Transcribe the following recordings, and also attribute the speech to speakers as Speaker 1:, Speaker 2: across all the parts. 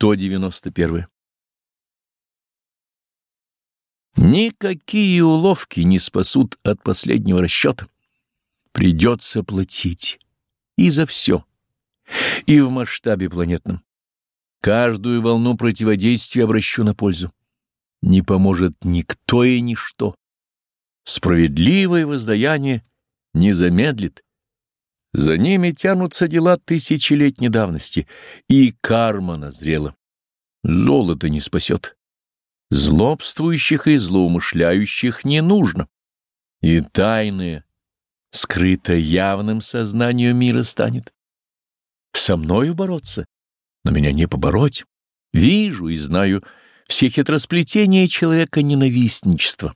Speaker 1: 191. Никакие уловки не спасут от последнего расчета. Придется платить. И за все. И в масштабе планетном. Каждую волну противодействия обращу на пользу. Не поможет никто и ничто. Справедливое воздаяние не замедлит. За ними тянутся дела тысячелетней давности, и карма назрела. Золото не спасет. Злобствующих и злоумышляющих не нужно. И тайное, скрыто явным сознанием мира станет. Со мною бороться, но меня не побороть. Вижу и знаю все хитросплетения человека ненавистничества.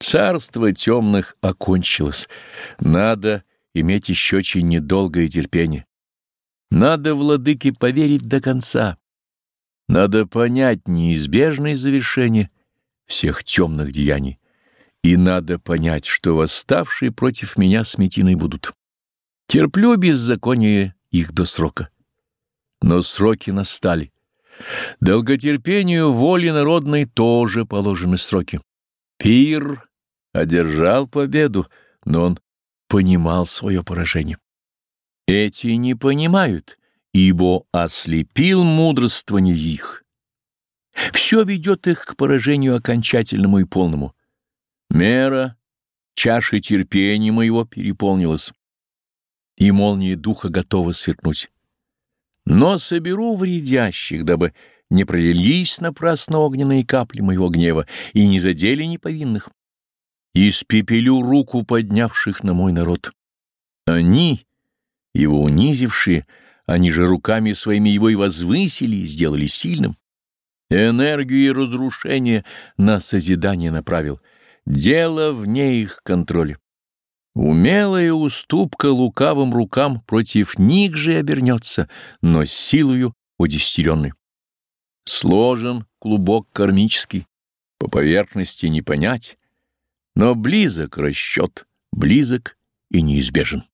Speaker 1: Царство темных окончилось. Надо иметь еще очень недолгое терпение. Надо, владыке, поверить до конца. Надо понять неизбежное завершение всех темных деяний. И надо понять, что восставшие против меня сметины будут. Терплю беззаконие их до срока. Но сроки настали. Долготерпению воли народной тоже положены сроки. Пир одержал победу, но он понимал свое поражение. Эти не понимают, ибо ослепил мудрствование их. Все ведет их к поражению окончательному и полному. Мера, чаша терпения моего переполнилась, и молнии духа готовы сверкнуть. Но соберу вредящих, дабы не пролились напрасно огненные капли моего гнева и не задели неповинных. Испепелю руку поднявших на мой народ. Они, его унизившие, они же руками своими его и возвысили, сделали сильным. Энергию и разрушение на созидание направил. Дело вне их контроля. Умелая уступка лукавым рукам против них же обернется, но силою удестеренной. Сложен клубок кармический, по поверхности не понять, но близок расчет, близок и неизбежен.